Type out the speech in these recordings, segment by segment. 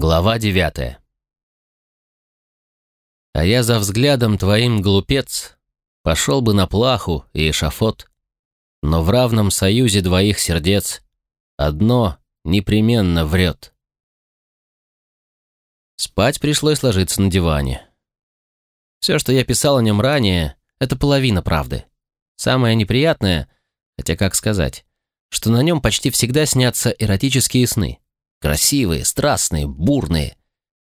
Глава девятая. А я за взглядом твоим, глупец, пошел бы на плаху и эшафот, но в равном союзе двоих сердец одно непременно врет. Спать пришлось ложиться на диване. Все, что я писал о нем ранее, это половина правды. Самое неприятное, хотя как сказать, что на нем почти всегда снятся эротические сны. Красивые, страстные, бурные.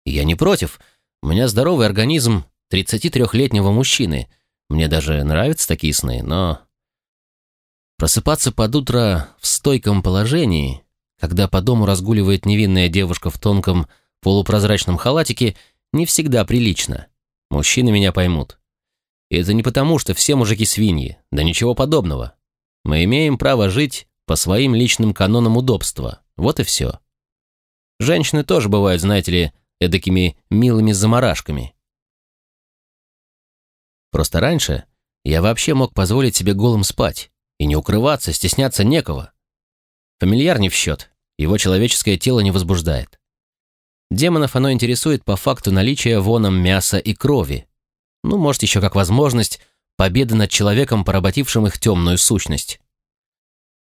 Я не против. У меня здоровый организм 33-летнего мужчины. Мне даже нравятся такие сны, но... Просыпаться под утро в стойком положении, когда по дому разгуливает невинная девушка в тонком полупрозрачном халатике, не всегда прилично. Мужчины меня поймут. И это не потому, что все мужики свиньи, да ничего подобного. Мы имеем право жить по своим личным канонам удобства. Вот и все. Женщины тоже бывают, знаете ли, эдакими милыми заморашками. Просто раньше я вообще мог позволить себе голым спать. И не укрываться, стесняться некого. Фамильяр не в счет. Его человеческое тело не возбуждает. Демонов оно интересует по факту наличия воном мяса и крови. Ну, может, еще как возможность победы над человеком, поработившим их темную сущность.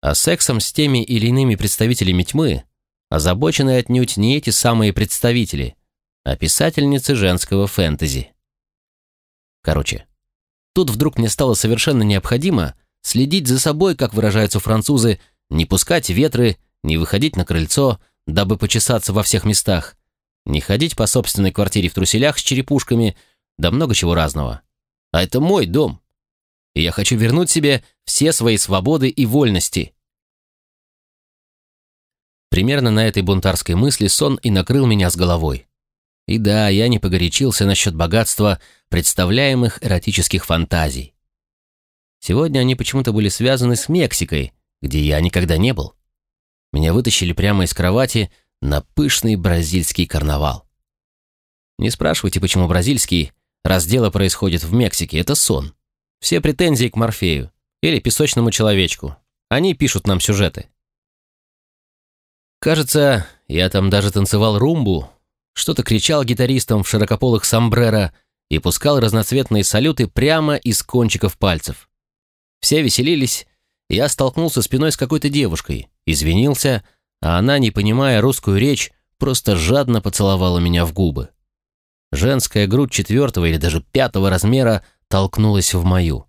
А сексом с теми или иными представителями тьмы озабочены отнюдь не эти самые представители, а писательницы женского фэнтези. Короче, тут вдруг мне стало совершенно необходимо следить за собой, как выражаются французы, не пускать ветры, не выходить на крыльцо, дабы почесаться во всех местах, не ходить по собственной квартире в труселях с черепушками, да много чего разного. А это мой дом. И я хочу вернуть себе все свои свободы и вольности. Примерно на этой бунтарской мысли сон и накрыл меня с головой. И да, я не погорячился насчет богатства представляемых эротических фантазий. Сегодня они почему-то были связаны с Мексикой, где я никогда не был. Меня вытащили прямо из кровати на пышный бразильский карнавал. Не спрашивайте, почему бразильский, раз дело происходит в Мексике, это сон. Все претензии к Морфею или песочному человечку. Они пишут нам сюжеты. Кажется, я там даже танцевал румбу, что-то кричал гитаристам в широкополых сомбреро и пускал разноцветные салюты прямо из кончиков пальцев. Все веселились, я столкнулся спиной с какой-то девушкой, извинился, а она, не понимая русскую речь, просто жадно поцеловала меня в губы. Женская грудь четвертого или даже пятого размера толкнулась в мою.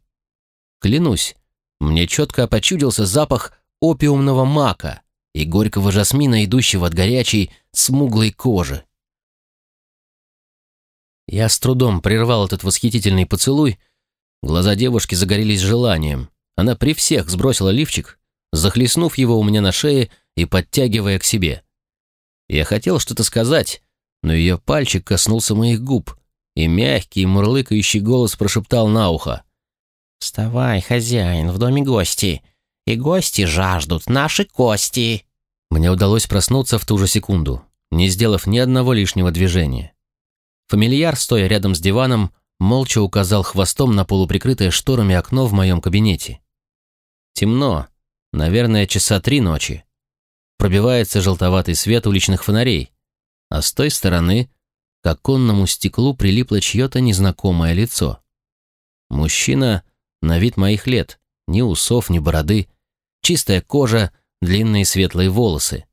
Клянусь, мне четко почудился запах опиумного мака, и горького жасмина, идущего от горячей, смуглой кожи. Я с трудом прервал этот восхитительный поцелуй. Глаза девушки загорелись желанием. Она при всех сбросила лифчик, захлестнув его у меня на шее и подтягивая к себе. Я хотел что-то сказать, но ее пальчик коснулся моих губ, и мягкий, мурлыкающий голос прошептал на ухо. «Вставай, хозяин, в доме гости и гости жаждут наши кости». Мне удалось проснуться в ту же секунду, не сделав ни одного лишнего движения. Фамильяр, стоя рядом с диваном, молча указал хвостом на полуприкрытое шторами окно в моем кабинете. Темно, наверное, часа три ночи. Пробивается желтоватый свет уличных фонарей, а с той стороны к оконному стеклу прилипло чье-то незнакомое лицо. Мужчина на вид моих лет, ни усов, ни бороды, чистая кожа, длинные светлые волосы,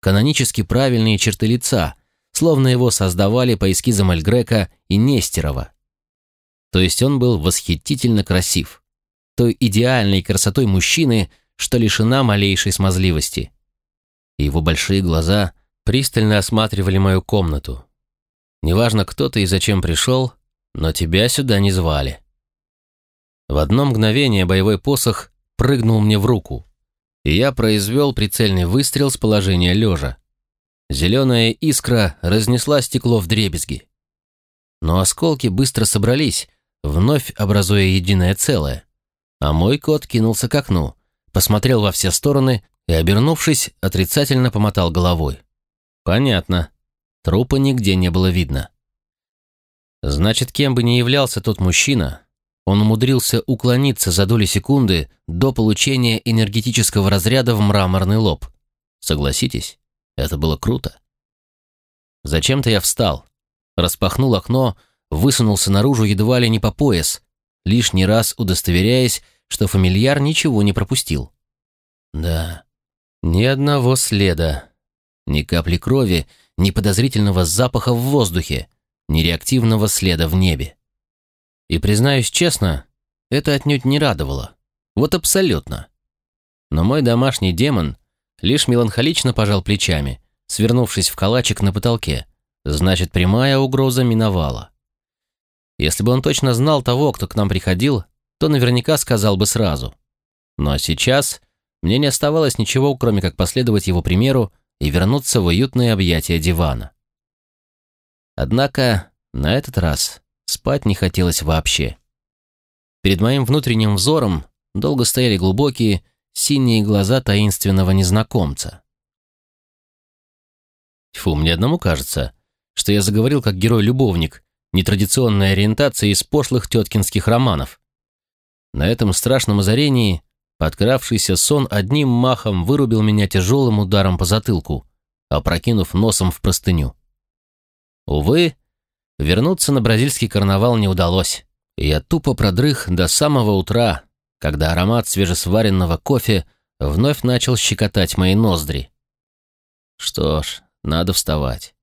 канонически правильные черты лица, словно его создавали по эскизам Альгрека и Нестерова. То есть он был восхитительно красив, той идеальной красотой мужчины, что лишена малейшей смазливости. его большие глаза пристально осматривали мою комнату. Неважно, кто ты и зачем пришел, но тебя сюда не звали. В одно мгновение боевой посох прыгнул мне в руку, и я произвел прицельный выстрел с положения лежа. Зеленая искра разнесла стекло в дребезги. Но осколки быстро собрались, вновь образуя единое целое. А мой кот кинулся к окну, посмотрел во все стороны и, обернувшись, отрицательно помотал головой. Понятно. Трупа нигде не было видно. Значит, кем бы ни являлся тот мужчина, он умудрился уклониться за доли секунды до получения энергетического разряда в мраморный лоб. Согласитесь, это было круто. Зачем-то я встал, распахнул окно, высунулся наружу едва ли не по пояс, лишний раз удостоверяясь, что фамильяр ничего не пропустил. Да, ни одного следа, ни капли крови, ни подозрительного запаха в воздухе, ни реактивного следа в небе. И, признаюсь честно, это отнюдь не радовало. Вот абсолютно. Но мой домашний демон лишь меланхолично пожал плечами, свернувшись в калачик на потолке. Значит, прямая угроза миновала. Если бы он точно знал того, кто к нам приходил, то наверняка сказал бы сразу. Но сейчас мне не оставалось ничего, кроме как последовать его примеру и вернуться в уютные объятия дивана. Однако на этот раз спать не хотелось вообще. Перед моим внутренним взором долго стояли глубокие, синие глаза таинственного незнакомца. Фу, мне одному кажется, что я заговорил как герой-любовник, нетрадиционной ориентации из пошлых теткинских романов. На этом страшном озарении подкравшийся сон одним махом вырубил меня тяжелым ударом по затылку, опрокинув носом в простыню. Увы, вернуться на бразильский карнавал не удалось, я тупо продрых до самого утра, когда аромат свежесваренного кофе вновь начал щекотать мои ноздри. Что ж, надо вставать.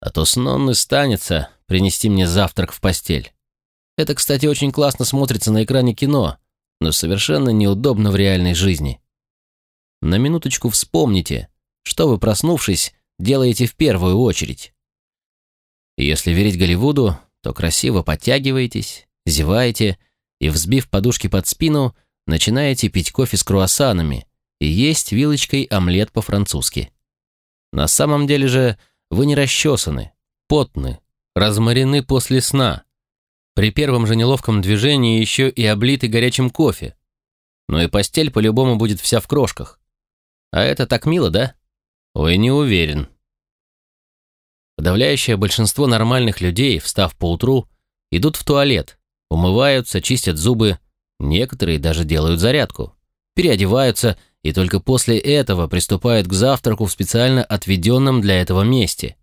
А то снонный станется принести мне завтрак в постель. Это, кстати, очень классно смотрится на экране кино, но совершенно неудобно в реальной жизни. На минуточку вспомните, что вы, проснувшись, делаете в первую очередь. Если верить Голливуду, то красиво подтягиваетесь, зеваете и, взбив подушки под спину, начинаете пить кофе с круассанами и есть вилочкой омлет по-французски. На самом деле же вы не расчесаны, потны, разморены после сна. При первом же неловком движении еще и облиты горячим кофе. Но и постель по-любому будет вся в крошках. А это так мило, да? Ой, не уверен. Подавляющее большинство нормальных людей, встав поутру, идут в туалет, умываются, чистят зубы, некоторые даже делают зарядку, переодеваются и только после этого приступают к завтраку в специально отведенном для этого месте.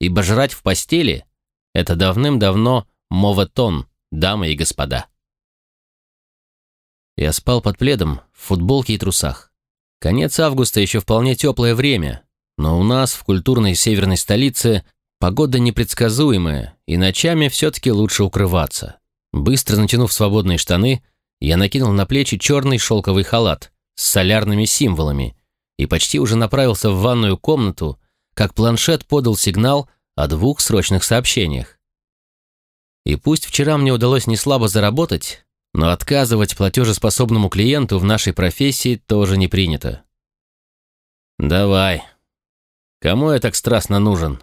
Ибо жрать в постели – это давным-давно моветон, дамы и господа. Я спал под пледом, в футболке и трусах. Конец августа еще вполне теплое время, но у нас, в культурной северной столице, погода непредсказуемая, и ночами все-таки лучше укрываться. Быстро натянув свободные штаны, я накинул на плечи черный шелковый халат с солярными символами и почти уже направился в ванную комнату, как планшет подал сигнал о двух срочных сообщениях. И пусть вчера мне удалось неслабо заработать, но отказывать платежеспособному клиенту в нашей профессии тоже не принято. «Давай. Кому я так страстно нужен?»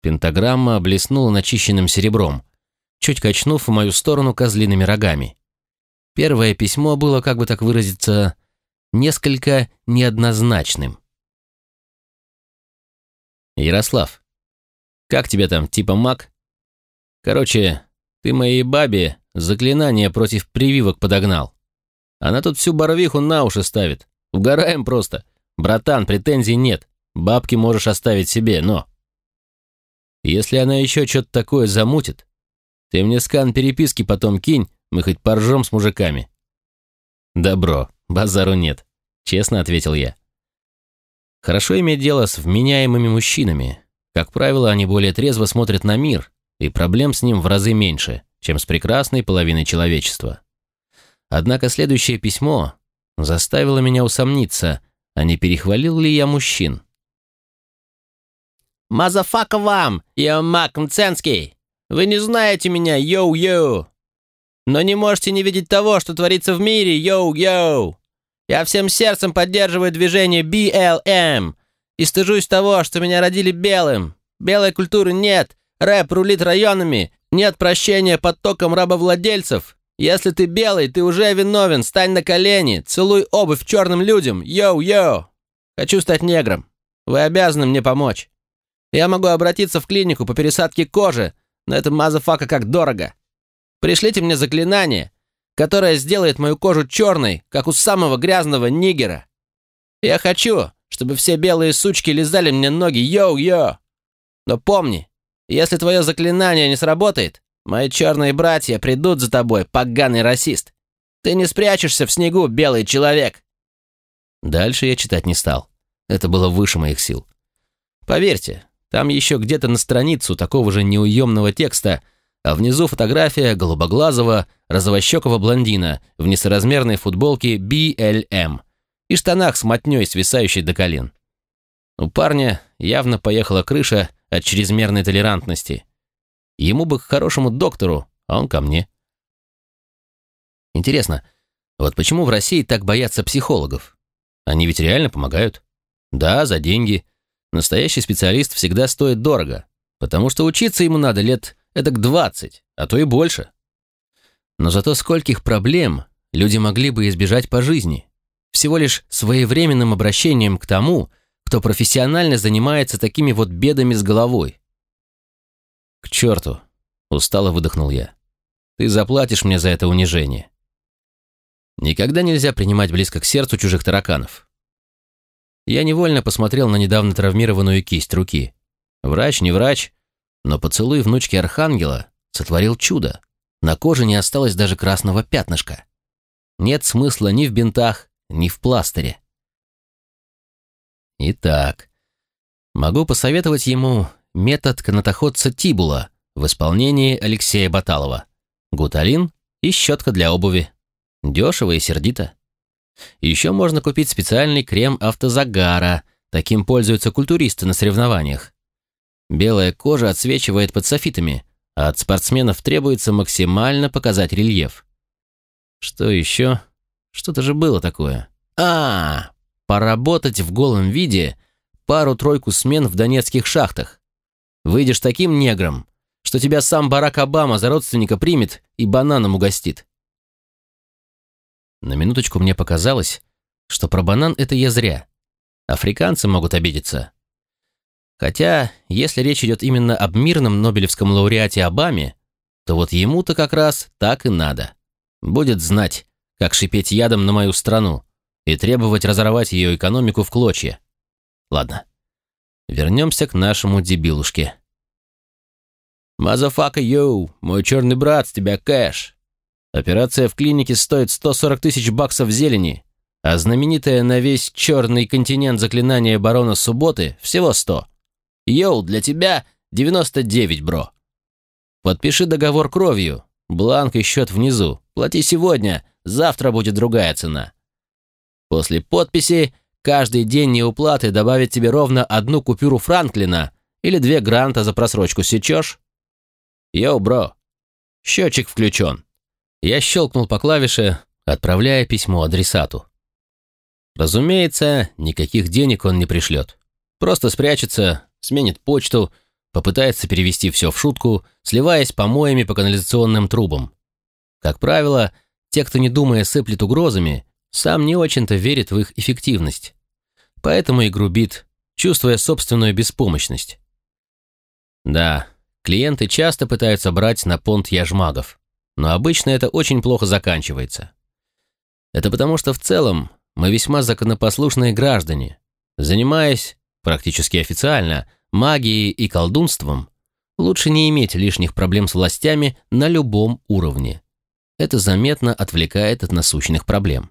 Пентаграмма блеснула начищенным серебром чуть качнув в мою сторону козлиными рогами. Первое письмо было, как бы так выразиться, несколько неоднозначным. «Ярослав, как тебе там, типа маг? Короче, ты моей бабе заклинание против прививок подогнал. Она тут всю боровиху на уши ставит. Угораем просто. Братан, претензий нет. Бабки можешь оставить себе, но... Если она еще что-то такое замутит, ты мне скан переписки потом кинь, мы хоть поржем с мужиками». «Добро, базару нет», — честно ответил я. Хорошо иметь дело с вменяемыми мужчинами. Как правило, они более трезво смотрят на мир, и проблем с ним в разы меньше, чем с прекрасной половиной человечества. Однако следующее письмо заставило меня усомниться, а не перехвалил ли я мужчин. «Motherfucker вам, я Мак Мценский!» Вы не знаете меня, йоу-йоу! Но не можете не видеть того, что творится в мире, йоу-йоу! Я всем сердцем поддерживаю движение BLM и стыжусь того, что меня родили белым. Белой культуры нет, рэп рулит районами, нет прощения потомкам рабовладельцев. Если ты белый, ты уже виновен, стань на колени, целуй обувь черным людям, йоу-йоу! Хочу стать негром. Вы обязаны мне помочь. Я могу обратиться в клинику по пересадке кожи, но это motherfucker как дорого. Пришлите мне заклинание, которое сделает мою кожу черной, как у самого грязного нигера. Я хочу, чтобы все белые сучки лизали мне ноги, йоу-йо. Но помни, если твое заклинание не сработает, мои черные братья придут за тобой, поганый расист. Ты не спрячешься в снегу, белый человек!» Дальше я читать не стал. Это было выше моих сил. Поверьте, там еще где-то на страницу такого же неуемного текста, а внизу фотография голубоглазого, розовощекого блондина в несоразмерной футболке BLM и штанах с мотней, свисающей до колен. У парня явно поехала крыша от чрезмерной толерантности. Ему бы к хорошему доктору, а он ко мне. Интересно, вот почему в России так боятся психологов? Они ведь реально помогают. Да, за деньги. Настоящий специалист всегда стоит дорого, потому что учиться ему надо лет эдак 20, а то и больше. Но зато скольких проблем люди могли бы избежать по жизни, всего лишь своевременным обращением к тому, кто профессионально занимается такими вот бедами с головой. «К черту!» — устало выдохнул я. «Ты заплатишь мне за это унижение». Никогда нельзя принимать близко к сердцу чужих тараканов. Я невольно посмотрел на недавно травмированную кисть руки. Врач, не врач, но поцелуй внучки Архангела сотворил чудо. На коже не осталось даже красного пятнышка. Нет смысла ни в бинтах, ни в пластыре. Итак, могу посоветовать ему метод канатоходца Тибула в исполнении Алексея Баталова. Гуталин и щетка для обуви. Дешево и сердито. Еще можно купить специальный крем автозагара, таким пользуются культуристы на соревнованиях. Белая кожа отсвечивает под софитами, а от спортсменов требуется максимально показать рельеф. Что еще? Что-то же было такое. А, поработать в голом виде пару-тройку смен в донецких шахтах. Выйдешь таким негром, что тебя сам Барак Обама за родственника примет и бананом угостит. На минуточку мне показалось, что про банан это я зря. Африканцы могут обидеться. Хотя, если речь идет именно об мирном Нобелевском лауреате Обаме, то вот ему-то как раз так и надо. Будет знать, как шипеть ядом на мою страну и требовать разорвать ее экономику в клочья. Ладно, вернемся к нашему дебилушке. «Motherfucker, yo, мой черный брат, с тебя кэш!» Операция в клинике стоит 140 тысяч баксов зелени, а знаменитое на весь черный континент заклинание барона Субботы всего 100. Yo, для тебя 99, бро. Подпиши договор кровью, бланк и счет внизу. Плати сегодня, завтра будет другая цена. После подписи каждый день неуплаты добавит тебе ровно одну купюру Франклина или две гранта за просрочку, сечешь? Yo, бро, счетчик включен. Я щелкнул по клавише, отправляя письмо адресату. Разумеется, никаких денег он не пришлет. Просто спрячется, сменит почту, попытается перевести все в шутку, сливаясь помоями по канализационным трубам. Как правило, те, кто не думая сыплет угрозами, сам не очень-то верит в их эффективность. Поэтому и грубит, чувствуя собственную беспомощность. Да, клиенты часто пытаются брать на понт яжмагов но обычно это очень плохо заканчивается. Это потому, что в целом мы весьма законопослушные граждане. Занимаясь, практически официально, магией и колдунством, лучше не иметь лишних проблем с властями на любом уровне. Это заметно отвлекает от насущных проблем.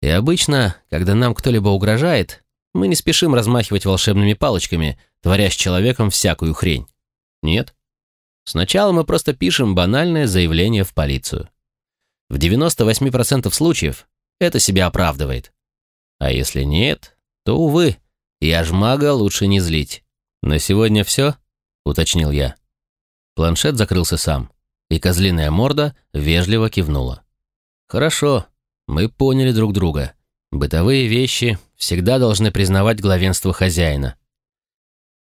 И обычно, когда нам кто-либо угрожает, мы не спешим размахивать волшебными палочками, творя с человеком всякую хрень. Нет. Сначала мы просто пишем банальное заявление в полицию. В 98% случаев это себя оправдывает. А если нет, то, увы, я ж мага лучше не злить. На сегодня все, уточнил я. Планшет закрылся сам, и козлиная морда вежливо кивнула. Хорошо, мы поняли друг друга. Бытовые вещи всегда должны признавать главенство хозяина.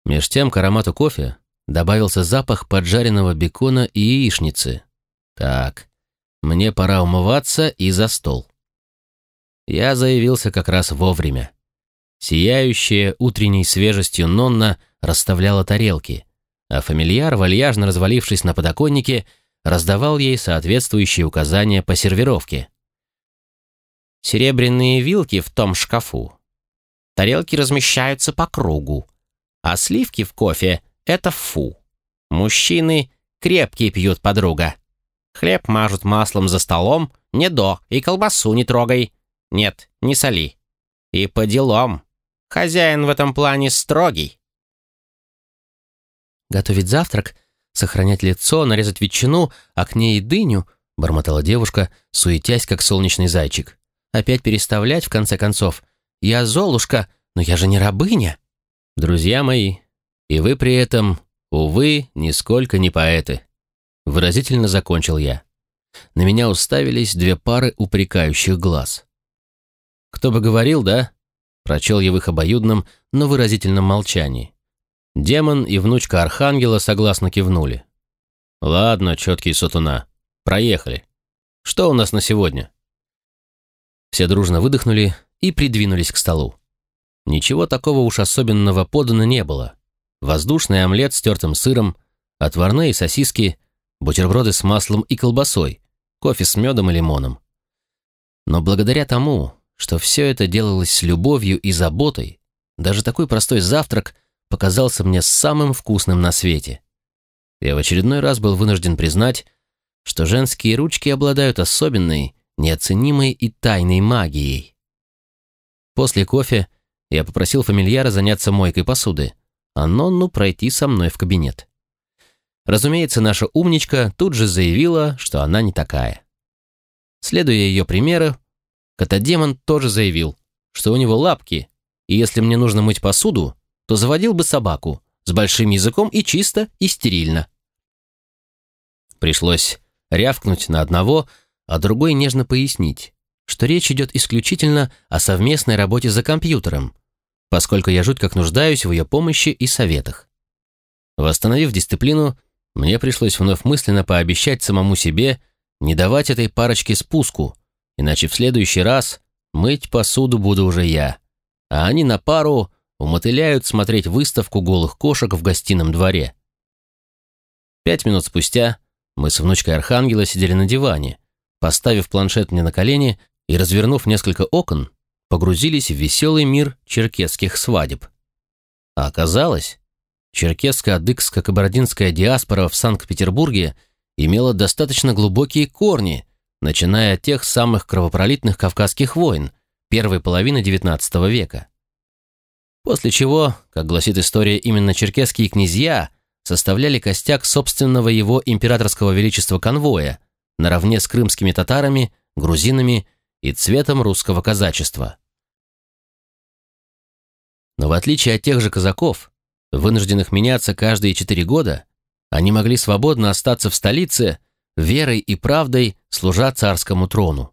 Меж тем к аромату кофе добавился запах поджаренного бекона и яичницы. Так, мне пора умываться и за стол. Я заявился как раз вовремя. Сияющая утренней свежестью Нонна расставляла тарелки, а фамильяр, вальяжно развалившись на подоконнике, раздавал ей соответствующие указания по сервировке. Серебряные вилки в том шкафу. Тарелки размещаются по кругу, а сливки в кофе – это фу. Мужчины крепкие пьют, подруга. Хлеб мажут маслом за столом, не до, и колбасу не трогай. Нет, не соли. И по делам. Хозяин в этом плане строгий. Готовить завтрак, сохранять лицо, нарезать ветчину, а к ней и дыню, бормотала девушка, суетясь, как солнечный зайчик. Опять переставлять, в конце концов. Я Золушка, но я же не рабыня. Друзья мои, и вы при этом, увы, нисколько не поэты. Выразительно закончил я. На меня уставились две пары упрекающих глаз. «Кто бы говорил, да?» Прочел я в их обоюдном, но выразительном молчании. Демон и внучка Архангела согласно кивнули. «Ладно, четкий сутуна. Проехали. Что у нас на сегодня?» Все дружно выдохнули и придвинулись к столу. Ничего такого уж особенного подано не было. Воздушный омлет с тертым сыром, отварные сосиски, бутерброды с маслом и колбасой, кофе с медом и лимоном. Но благодаря тому, что все это делалось с любовью и заботой, даже такой простой завтрак показался мне самым вкусным на свете. Я в очередной раз был вынужден признать, что женские ручки обладают особенной, неоценимой и тайной магией. После кофе я попросил фамильяра заняться мойкой посуды, а Нонну пройти со мной в кабинет. Разумеется, наша умничка тут же заявила, что она не такая. Следуя ее примеру, котодемон тоже заявил, что у него лапки, и если мне нужно мыть посуду, то заводил бы собаку с большим языком и чисто, и стерильно. Пришлось рявкнуть на одного, а другой нежно пояснить, что речь идет исключительно о совместной работе за компьютером, поскольку я жуть как нуждаюсь в ее помощи и советах. Восстановив дисциплину, мне пришлось вновь мысленно пообещать самому себе не давать этой парочке спуску, иначе в следующий раз мыть посуду буду уже я, а они на пару умотыляют смотреть выставку голых кошек в гостином дворе. Пять минут спустя мы с внучкой Архангела сидели на диване, поставив планшет мне на колени и, развернув несколько окон, погрузились в веселый мир черкесских свадеб. А оказалось, черкесско-адыгско-кабардинская диаспора в Санкт-Петербурге имела достаточно глубокие корни, начиная от тех самых кровопролитных кавказских войн первой половины XIX века. После чего, как гласит история, именно черкесские князья составляли костяк собственного его императорского величества конвоя, наравне с крымскими татарами, грузинами и цветом русского казачества. Но в отличие от тех же казаков, вынужденных меняться каждые четыре года, они могли свободно остаться в столице, верой и правдой служа царскому трону.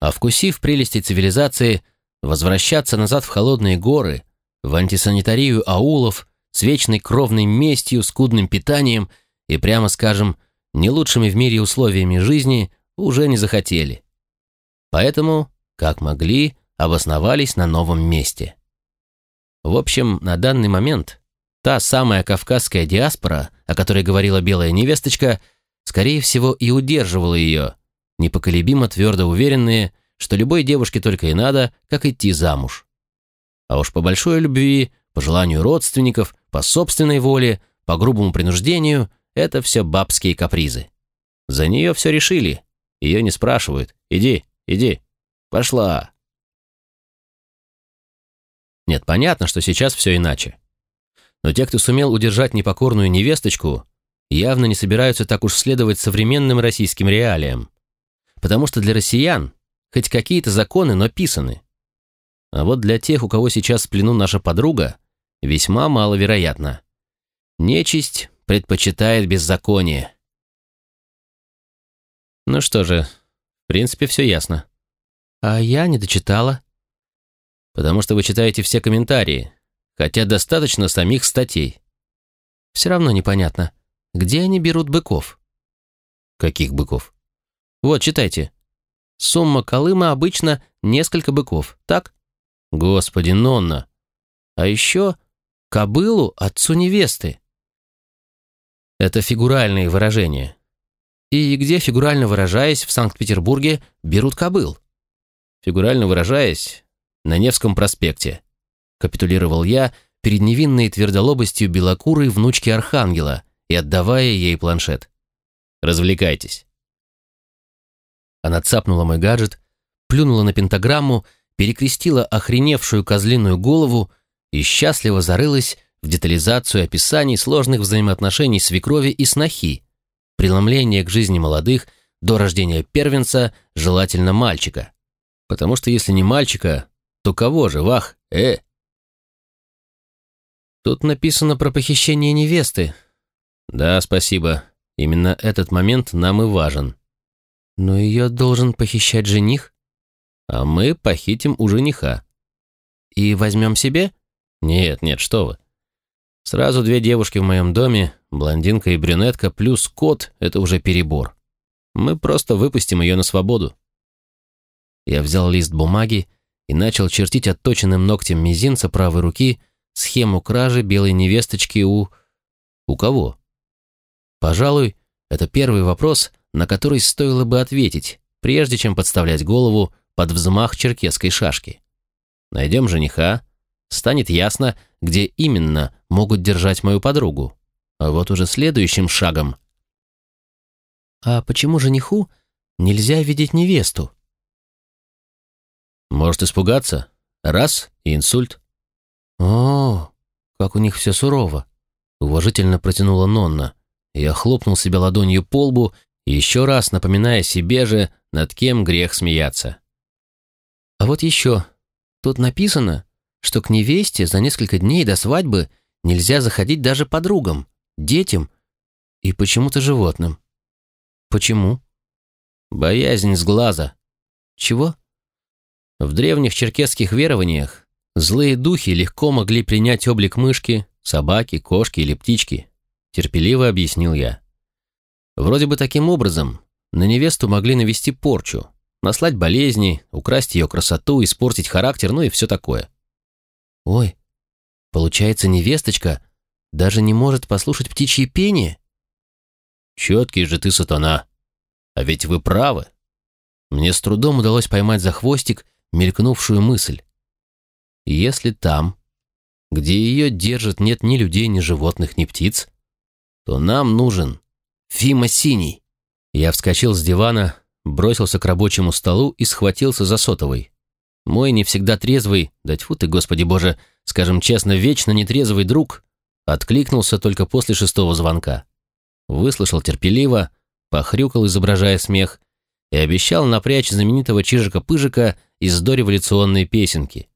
А вкусив прелести цивилизации, возвращаться назад в холодные горы, в антисанитарию аулов, с вечной кровной местью, скудным питанием и, прямо скажем, не лучшими в мире условиями жизни уже не захотели. Поэтому, как могли, обосновались на новом месте. В общем, на данный момент та самая кавказская диаспора, о которой говорила белая невесточка, скорее всего и удерживала ее, непоколебимо твердо уверенные, что любой девушке только и надо, как идти замуж. А уж по большой любви, по желанию родственников, по собственной воле, по грубому принуждению – это все бабские капризы. За нее все решили. Ее не спрашивают. Иди, иди. Пошла. Нет, понятно, что сейчас все иначе. Но те, кто сумел удержать непокорную невесточку, явно не собираются так уж следовать современным российским реалиям. Потому что для россиян хоть какие-то законы, но писаны. А вот для тех, у кого сейчас в плену наша подруга, весьма маловероятно. Нечисть предпочитает беззаконие. Ну что же, в принципе, все ясно. А я не дочитала. Потому что вы читаете все комментарии, хотя достаточно самих статей. Все равно непонятно, где они берут быков. Каких быков? Вот, читайте. Сумма Колыма обычно несколько быков, так? Господи, Нонна. А еще кобылу отцу невесты. Это фигуральные выражения. И где, фигурально выражаясь, в Санкт-Петербурге берут кобыл? Фигурально выражаясь, на Невском проспекте. Капитулировал я, перед невинной твердолобостью белокурой внучки Архангела и отдавая ей планшет. «Развлекайтесь». Она цапнула мой гаджет, плюнула на пентаграмму, перекрестила охреневшую козлиную голову и счастливо зарылась в детализацию описаний сложных взаимоотношений свекрови и снохи, преломление к жизни молодых до рождения первенца, желательно мальчика. Потому что если не мальчика, то кого же, вах, э? Тут написано про похищение невесты. Да, спасибо. Именно этот момент нам и важен. Но ее должен похищать жених? А мы похитим у жениха. И возьмем себе? Нет, нет, что вы. Сразу две девушки в моем доме, блондинка и брюнетка, плюс кот — это уже перебор. Мы просто выпустим ее на свободу. Я взял лист бумаги и начал чертить отточенным ногтем мизинца правой руки схему кражи белой невесточки у... У кого? Пожалуй, это первый вопрос, на который стоило бы ответить, прежде чем подставлять голову под взмах черкесской шашки. Найдем жениха, станет ясно, где именно могут держать мою подругу. А вот уже следующим шагом... А почему жениху нельзя видеть невесту? Может испугаться? Раз — и инсульт. О, как у них все сурово. Уважительно протянула Нонна. Я хлопнул себя ладонью по лбу, еще раз напоминая себе же, над кем грех смеяться. А вот еще. Тут написано, что к невесте за несколько дней до свадьбы нельзя заходить даже подругам, детям и почему-то животным. Почему? Боязнь с глаза. Чего? В древних черкесских верованиях злые духи легко могли принять облик мышки, собаки, кошки или птички, терпеливо объяснил я. Вроде бы таким образом на невесту могли навести порчу, наслать болезни, украсть ее красоту, испортить характер, ну и все такое. Ой, получается, невесточка даже не может послушать птичье пение? Четкий же ты, сатана. А ведь вы правы. Мне с трудом удалось поймать за хвостик мелькнувшую мысль. Если там, где ее держат, нет ни людей, ни животных, ни птиц, то нам нужен Фима Синий. Я вскочил с дивана, бросился к рабочему столу и схватился за сотовый. Мой не всегда трезвый, да тьфу ты, господи боже, скажем честно, вечно нетрезвый друг, откликнулся только после шестого звонка. Выслушал терпеливо, похрюкал, изображая смех, и обещал напрячь знаменитого Чижика-Пыжика из дореволюционной песенки.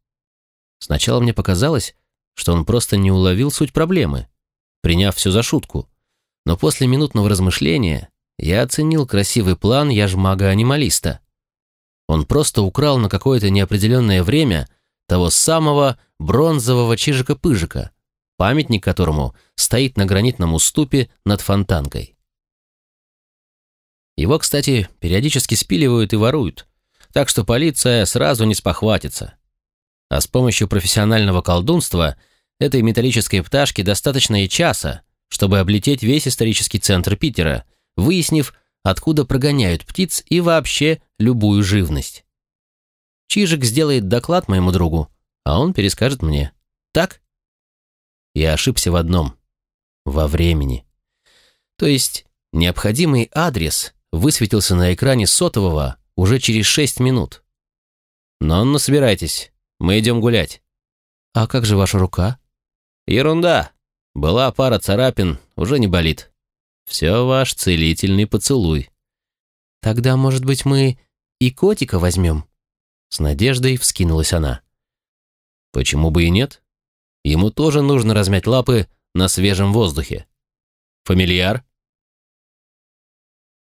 Сначала мне показалось, что он просто не уловил суть проблемы, приняв все за шутку. Но после минутного размышления я оценил красивый план яжмага-анималиста. Он просто украл на какое-то неопределенное время того самого бронзового чижика-пыжика, памятник которому стоит на гранитном уступе над фонтанкой. Его, кстати, периодически спиливают и воруют, так что полиция сразу не спохватится. А с помощью профессионального колдунства этой металлической пташки достаточно и часа, чтобы облететь весь исторический центр Питера, выяснив, откуда прогоняют птиц и вообще любую живность. Чижик сделает доклад моему другу, а он перескажет мне. Так? Я ошибся в одном. Во времени. То есть необходимый адрес высветился на экране сотового уже через шесть минут. Но ну, собирайтесь, мы идем гулять. А как же ваша рука? Ерунда. Была пара царапин, уже не болит. Все ваш целительный поцелуй. Тогда, может быть, мы и котика возьмем? С надеждой вскинулась она. Почему бы и нет? Ему тоже нужно размять лапы на свежем воздухе. Фамильяр?